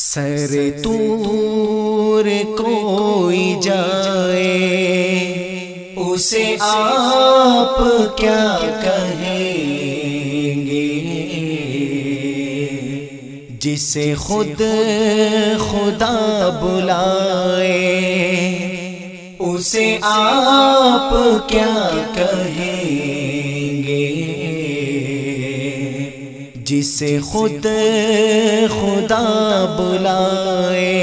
سر تور کوئی جائے اسے آپ کیا کہیں گے؟ جسے خود خدا بلائے اسے آپ کیا کہیں جسے خود خدا بلائے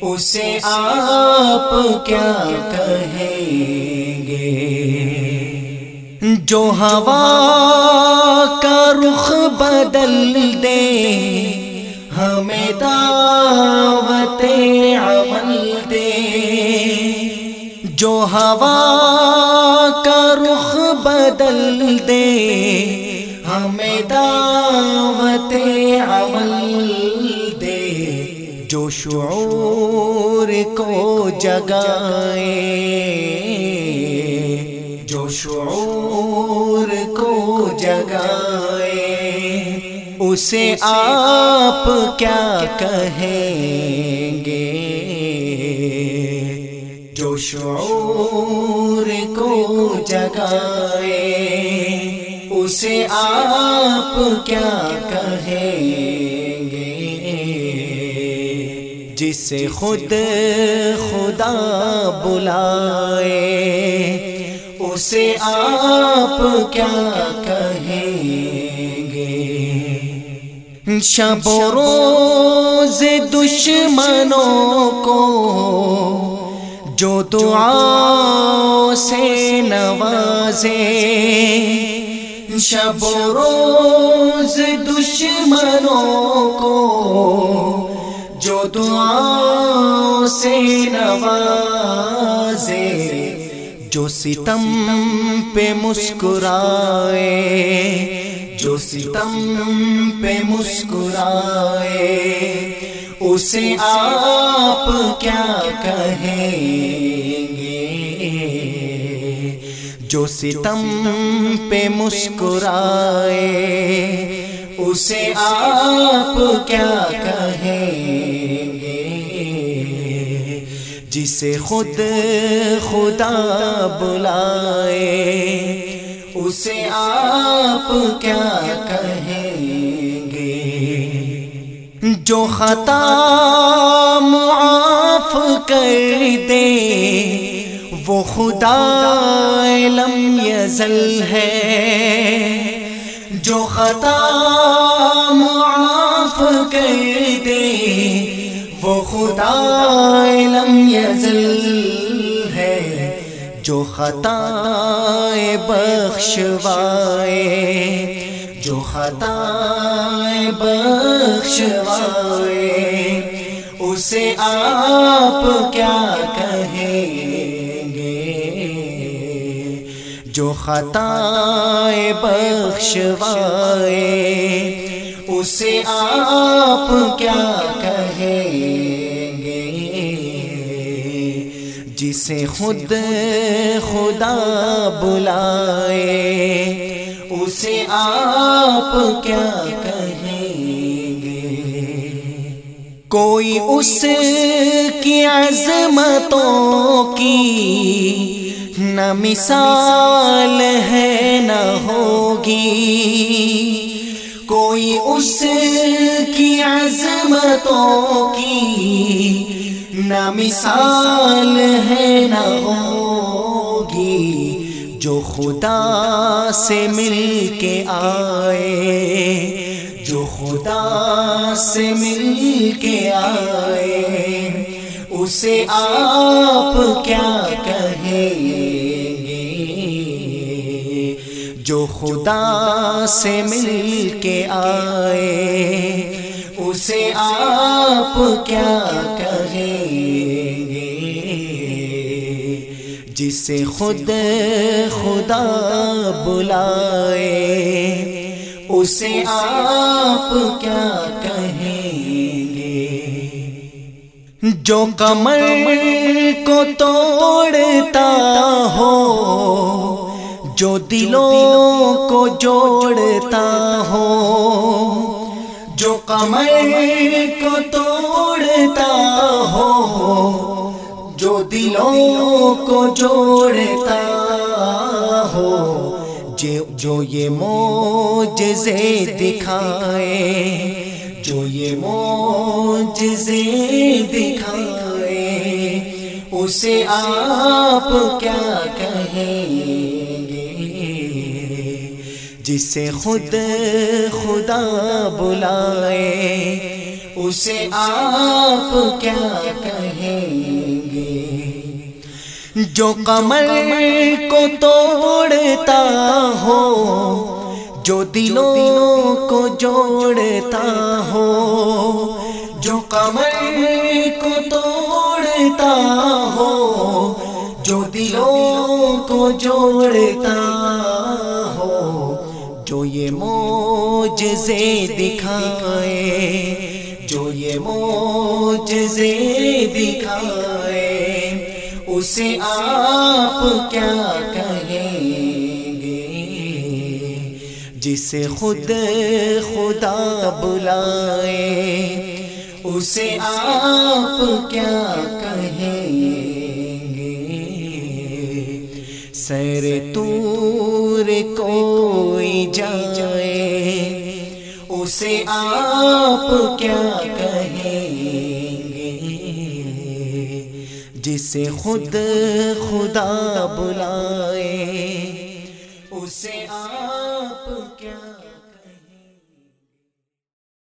اسے آپ کیا کہیں گے؟ جو ہوا کا رخ بدل دے ہمیں دعوت عمل دے۔ جو ہوا کا رخ بدل دے ہمیں دعوت عمل دے، جو شعور کو جگائے۔ جو شعور کو جگائے، اسے آپ کیا کہیں گے؟ جو شعور کو جگائے۔ اسے آپ کیا کہیں گے؟ جسے خود خدا بلائے، اسے آپ کیا کہیں گے؟ شب و روز دشمنوں کو جو دعا سے نوازے شب و روز دشمنوں کو، جو دعا سے نوازے، جو ستم پہ مسکرائے، جو ستم پہ مسکرائے۔ اسے آپ کیا کہیں گے؟ جو ستم پہ مسکرائے، اسے آپ کیا کہیں گے؟ جسے خود خدا بلائے، اسے آپ کیا کہیں گے؟ جو خطا معاف کر دے وہ خدا لم یزل ہے، جو خطا معاف کر دے، وہ خدا لم یزل ہے، جو خطا بخشوائے، جو خطا بخشوائے، اسے آپ کیا کہیں؟ جو خطا بخشوائے، اسے آپ کیا کہیں گے؟ جسے خود خدا بلائے، اسے آپ کیا کہیں گے؟ کوئی اس کی عظمتوں کی نہ مثال ہے، نہ ہوگی۔ کوئی اس کی عظمتوں کی نہ مثال ہے، نہ ہوگی۔ جو خدا سے مل کے آئے، جو خدا سے مل کے آئے، اسے آپ کیا کہیں؟ خدا سے مل کے آئے، اسے آپ کیا کہیں گے؟ جسے خود خدا بلائے، اسے آپ کیا کہیں گے؟ جو کمر کو توڑتا ہو جو دلوں کو جوڑتا ہو جو کمر کو توڑتا ہو جو دلوں کو جوڑتا ہو جو یہ موجزے دکھائے، جو یہ موجزے دکھائے، اسے آپ کیا کہیں؟ جسے خود خدا بلائے اسے آپ کیا کہیں گے؟ جو کمر کو توڑتا ہو جو دلوں کو جوڑتا ہو جو کمر کو توڑتا ہو جو دلوں کو جوڑتا جو یہ موجزے دکھائے، جو یہ موجزے دکھائے، اسے آپ کیا کہیں گے؟ جسے خود خدا بلائے، اسے آپ کیا کہیں گے؟ سر تور کوئی جائے اسے آپ کیا کہیں گے؟ جسے خود خدا بلائے اسے آپ